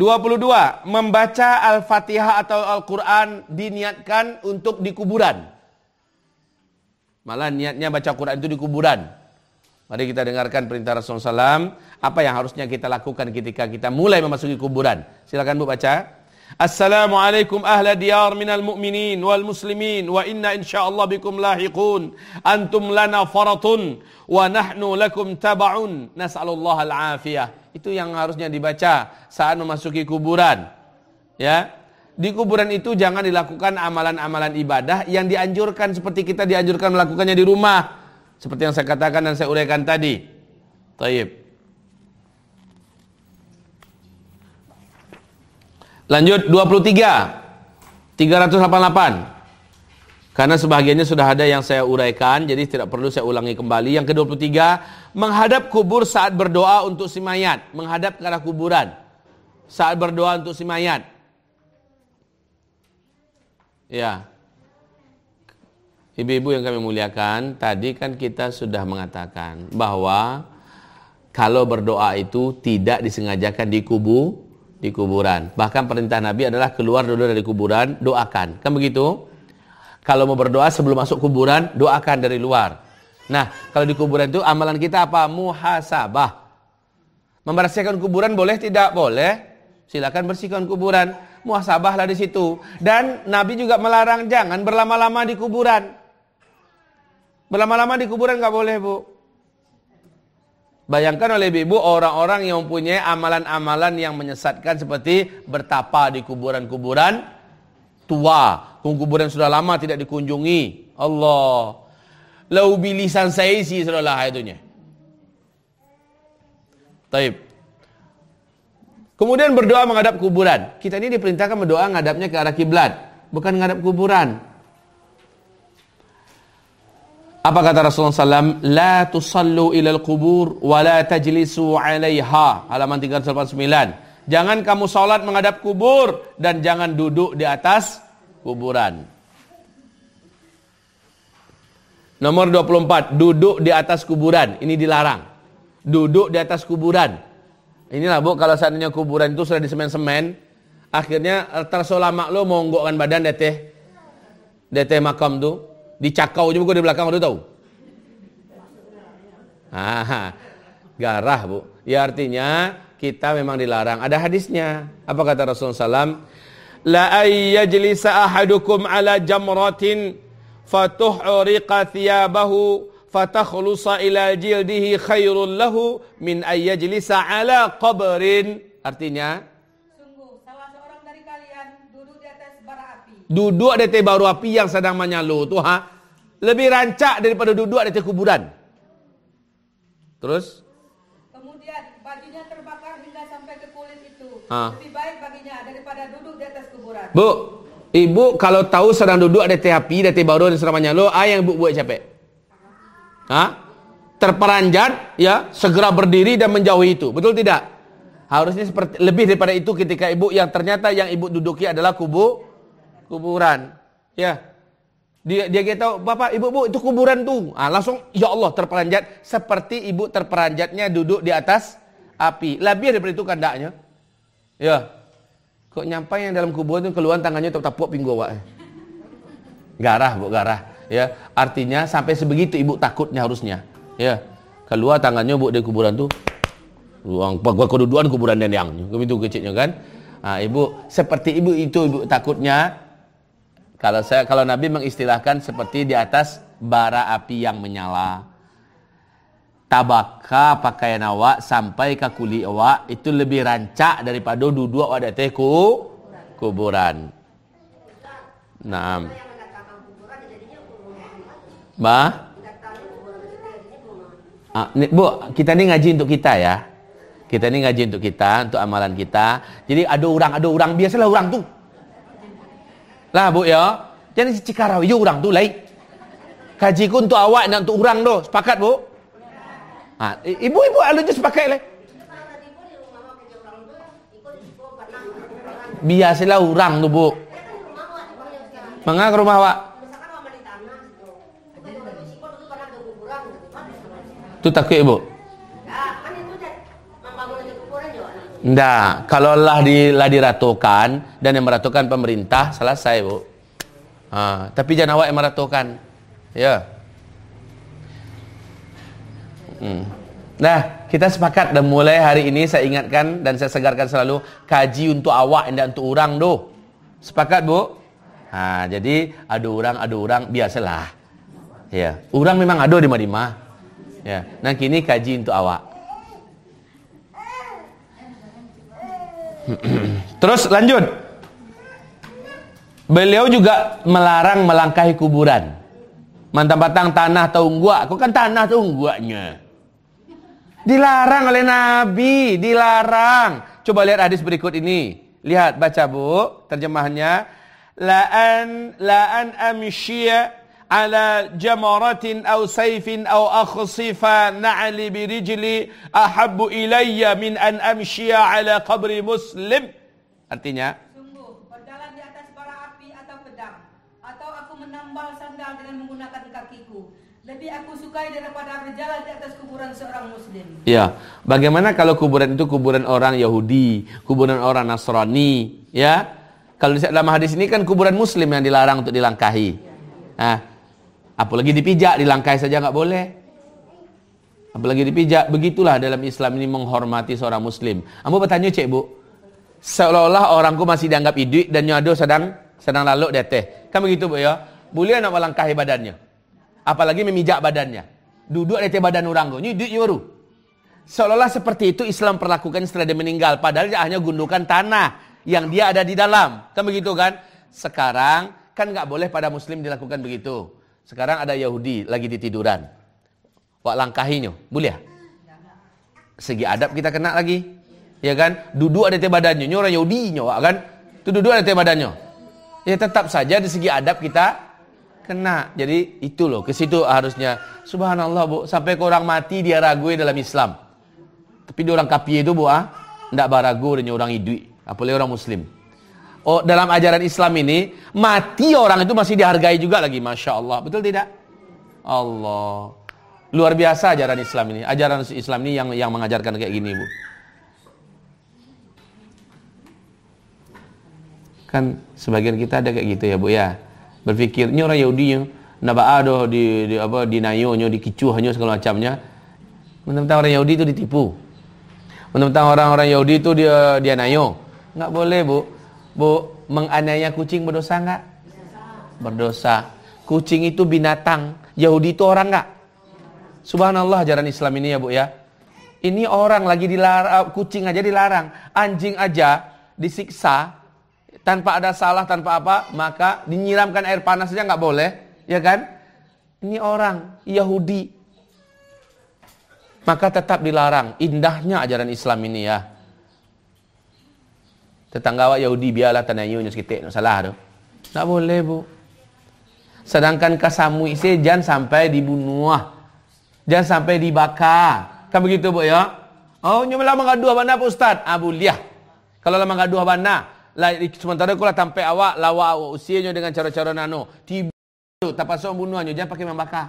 22. Membaca Al-Fatihah atau Al-Quran diniatkan untuk di kuburan. Malah niatnya baca Quran itu di kuburan. Mari kita dengarkan perintah Rasulullah SAW. Apa yang harusnya kita lakukan ketika kita mulai memasuki kuburan. Silakan Bu baca. Assalamualaikum ahla diyar minal mu'minin wal muslimin wa inna insyaallah bikum lahiqun. Antum lana faratun wa nahnu lakum taba'un. Nas'alullah al-afiyah. Itu yang harusnya dibaca saat memasuki kuburan ya. Di kuburan itu jangan dilakukan amalan-amalan ibadah yang dianjurkan seperti kita dianjurkan melakukannya di rumah. Seperti yang saya katakan dan saya uraikan tadi. Taib Lanjut 23 388 Karena sebagiannya sudah ada yang saya uraikan Jadi tidak perlu saya ulangi kembali. Yang ke-23 Menghadap kubur saat berdoa untuk si mayat. Menghadap ke arah kuburan. Saat berdoa untuk si mayat. Ya. Ibu-ibu yang kami muliakan Tadi kan kita sudah mengatakan Bahwa Kalau berdoa itu tidak disengajakan di kubu di kuburan. Bahkan perintah Nabi adalah keluar dulu dari kuburan, doakan. Kan begitu? Kalau mau berdoa sebelum masuk kuburan, doakan dari luar. Nah, kalau di kuburan itu amalan kita apa? Muhasabah. Membersihkan kuburan boleh tidak? Boleh. Silakan bersihkan kuburan. Muhasabahlah di situ. Dan Nabi juga melarang jangan berlama-lama di kuburan. Berlama-lama di kuburan nggak boleh, Bu. Bayangkan oleh ibu orang-orang yang mempunyai amalan-amalan yang menyesatkan seperti bertapa di kuburan-kuburan tua. Kuburan sudah lama tidak dikunjungi. Allah. Lau bilisan saisi saudara itunya. Taib. Kemudian berdoa menghadap kuburan. Kita ini diperintahkan berdoa menghadapnya ke arah kiblat, bukan menghadap kuburan. Apa kata Rasulullah SAW? La tusallu ilal kubur wa la tajlisu alaiha. Halaman 389. Jangan kamu salat menghadap kubur dan jangan duduk di atas kuburan. Nomor 24, duduk di atas kuburan. Ini dilarang. Duduk di atas kuburan. Inilah Bu, kalau seandainya kuburan itu sudah disemen-semen, akhirnya tersolama lo monggokkan badan deteh. Deteh makam tuh Dicakau buku di belakang tu tahu. Ah, garah bu. Ya artinya kita memang dilarang. Ada hadisnya. Apa kata Rasulullah SAW? La ayyajlisa ahadukum ala jamratin fatuhriqa thiyabahu fatakhlusa ila jildihi khairul lahu min ayyajlisa ala qabrin. Artinya, Duduk di atas baru api yang sedang menyala tu ha lebih rancak daripada duduk di atas kuburan. Terus? Kemudian bajunya terbakar hingga sampai ke kulit itu. Ha. Lebih baik baginya daripada duduk di atas kuburan. Bu, ibu kalau tahu sedang duduk di atas api di atas baru yang sedang menyala, apa yang ibu buat capek? Ha? Terperanjat ya, segera berdiri dan menjauhi itu. Betul tidak? Harusnya seperti lebih daripada itu ketika ibu yang ternyata yang ibu duduki adalah kubu kuburan. Ya. Dia dia kata, "Bapak, Ibu, Bu, itu kuburan tuh." Ah, langsung ya Allah terperanjat seperti ibu terperanjatnya duduk di atas api. Lebih daripada itu kandaknya. Ya. Kok nyampai yang dalam kuburan itu keluar tangannya tetap tapuk pinggul awak. Garah, Bu, garah. Ya, artinya sampai sebegitu ibu takutnya harusnya. Ya. Keluar tangannya Bu di kuburan tuh. Ruang gua kedudukan kuburan dan yang. Begitu kecilnya kan. Ah, ibu seperti ibu itu ibu takutnya kalau saya kalau Nabi mengistilahkan seperti di atas bara api yang menyala. Tabaka pakaian awak sampai ke kuli awak itu lebih rancak daripada duduk awak di teku kuburan. Nah. Ba? Ah, ni, bu, kita ni ngaji untuk kita ya. Kita ni ngaji untuk kita, untuk amalan kita. Jadi ada orang, ada orang biasalah orang tu lah bu ya. Jadi cikarau you orang tu lain. Kaji ku untuk awak dan untuk orang tu. Sepakat bu? Ha, ibu-ibu alu je sepakat lah. Biasalah orang tu bu. Mengapa ke rumah awak? Tu takut ibu? Enggak, kalau lah, di, lah diratukan dan yang meratukan pemerintah selesai bu. Tapi jangan awak yang meratukan. Ya. Hmm. Nah, kita sepakat dan mulai hari ini saya ingatkan dan saya segarkan selalu kaji untuk awak dan untuk orang tu. Sepakat bu? Ha, jadi ada orang, ada orang biasalah. Ya, orang memang ada di mana Ya, nah kini kaji untuk awak. Terus lanjut. Beliau juga melarang melangkahi kuburan. Mantap batang tanah taunggua. Kau kan tanah taungguanya. Dilarang oleh Nabi, dilarang. Coba lihat hadis berikut ini. Lihat, baca Bu, terjemahannya. La'an la'an amshiya ala jamaratin aw sayfin aw akhsifa na'li birijli ahabbu ilayya min an amshiya ala qabri muslim. Artinya, sungguh berjalan di atas bara api atau pedang atau aku menambal sandal dengan menggunakan kakiku lebih aku sukai daripada berjalan di atas kuburan seorang muslim. Ya, bagaimana kalau kuburan itu kuburan orang Yahudi, kuburan orang Nasrani, ya? Kalau dalam hadis ini kan kuburan muslim yang dilarang untuk dilangkahi. Nah, apalagi dipijak, dilangkahi saja nggak boleh. Apalagi dipijak, begitulah dalam Islam ini menghormati seorang muslim. Kamu bertanya cek bu, seolah-olah orangku masih dianggap hidup dan nyado sedang sedang lalu deteh. Kan begitu bu ya? Boleh nak melangkahi badannya? apalagi memijak badannya. Duduk di badan orang. Ini baru. Seolah-olah seperti itu Islam perlakukan setelah dia meninggal. Padahal dia hanya gundukan tanah yang dia ada di dalam. Kan begitu kan? Sekarang kan nggak boleh pada muslim dilakukan begitu. Sekarang ada Yahudi lagi di tiduran. Wak langkahinya. Boleh? Segi adab kita kena lagi. Ya kan? Duduk ada di badannya. Ini orang Yahudi wak kan? Itu duduk ada di badannya. Ya tetap saja di segi adab kita kena. Jadi itu loh, ke situ harusnya. Subhanallah bu, sampai ke orang mati dia ragu dalam Islam. Tapi dia orang kapi itu bu ah, tidak baragu dengan orang hidup, apalagi orang Muslim. Oh dalam ajaran Islam ini mati orang itu masih dihargai juga lagi, masya Allah, betul tidak? Allah, luar biasa ajaran Islam ini. Ajaran Islam ini yang yang mengajarkan kayak gini bu. Kan sebagian kita ada kayak gitu ya bu ya. Berfikir ini orang Yahudi yang naba ada di, di apa di nayo nyo dikicu hanya segala macamnya. Mentang orang Yahudi itu ditipu. Mentang orang-orang Yahudi itu dia dia nayo. Nggak boleh bu bu menganiaya kucing berdosa nggak? Berdosa. Kucing itu binatang. Yahudi itu orang nggak? Subhanallah ajaran Islam ini ya bu ya. Ini orang lagi dilarang kucing aja dilarang. Anjing aja disiksa tanpa ada salah, tanpa apa, maka dinyiramkan air panas saja nggak boleh, ya kan? Ini orang Yahudi, maka tetap dilarang. Indahnya ajaran Islam ini ya. Tetangga awak Yahudi biarlah tanah yunya sekitik, salah tu. Tak boleh bu. Sedangkan kasamu isi jangan sampai dibunuh, jangan sampai dibakar. Kan begitu bu ya? Oh, nyumbang lama ngadu abana Pak Ustaz? Abu liah. Kalau lama ngadu abana, sementara kula tampai awak lawa awak usianya dengan cara-cara nano tiba tak pasal bunuhnya jangan pakai membakar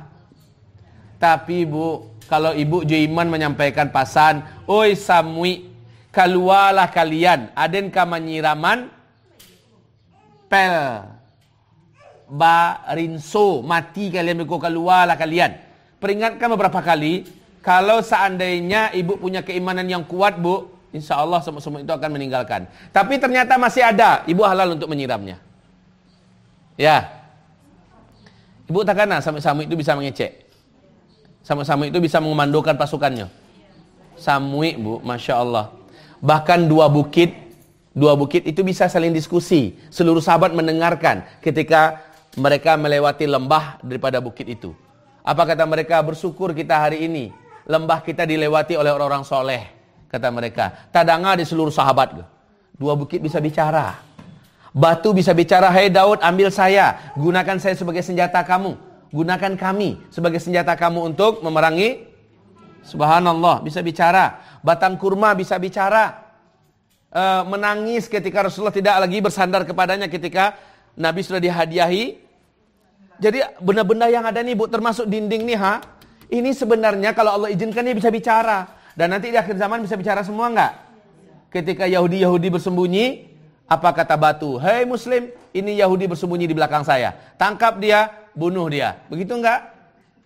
tapi ibu kalau ibu Juiman menyampaikan pasan oi samui keluarlah kalian aden ka menyiraman pel barinso mati kalian berko keluarlah kalian peringatkan beberapa kali kalau seandainya ibu punya keimanan yang kuat bu Insya Allah semua-semua itu akan meninggalkan. Tapi ternyata masih ada, ibu halal untuk menyiramnya. Ya. Ibu takana samui-samui itu bisa mengecek. Samui-samui itu bisa mengomandokan pasukannya. Samui, Bu, Masya Allah. Bahkan dua bukit, dua bukit itu bisa saling diskusi. Seluruh sahabat mendengarkan ketika mereka melewati lembah daripada bukit itu. Apa kata mereka? Bersyukur kita hari ini. Lembah kita dilewati oleh orang-orang soleh kata mereka. Tadanga di seluruh sahabat. Dua bukit bisa bicara. Batu bisa bicara, hey Daud ambil saya. Gunakan saya sebagai senjata kamu. Gunakan kami sebagai senjata kamu untuk memerangi. Subhanallah, bisa bicara. Batang kurma bisa bicara. E, menangis ketika Rasulullah tidak lagi bersandar kepadanya ketika Nabi sudah dihadiahi. Jadi benda-benda yang ada nih bu, termasuk dinding nih ha. Ini sebenarnya kalau Allah izinkan dia bisa bicara. Dan nanti di akhir zaman bisa bicara semua enggak? ketika Yahudi-Yahudi bersembunyi, apa kata batu? Hei muslim, ini Yahudi bersembunyi di belakang saya. Tangkap dia, bunuh dia. Begitu enggak?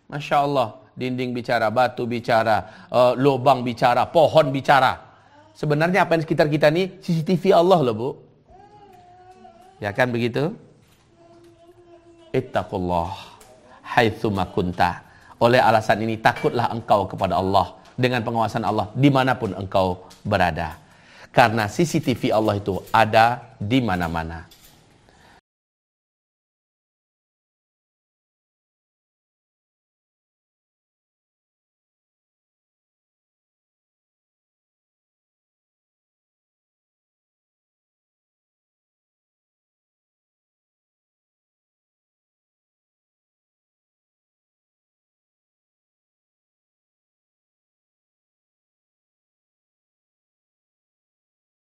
Masya Allah. Dinding bicara, batu bicara, uh, lubang bicara, pohon bicara. Sebenarnya apa yang sekitar kita ini CCTV Allah loh bu. Ya kan begitu? Ittaqullah haitsuma kunta. Oleh alasan ini takutlah engkau kepada Allah dengan pengawasan Allah di mana pun engkau berada. Karena CCTV Allah itu ada di mana-mana.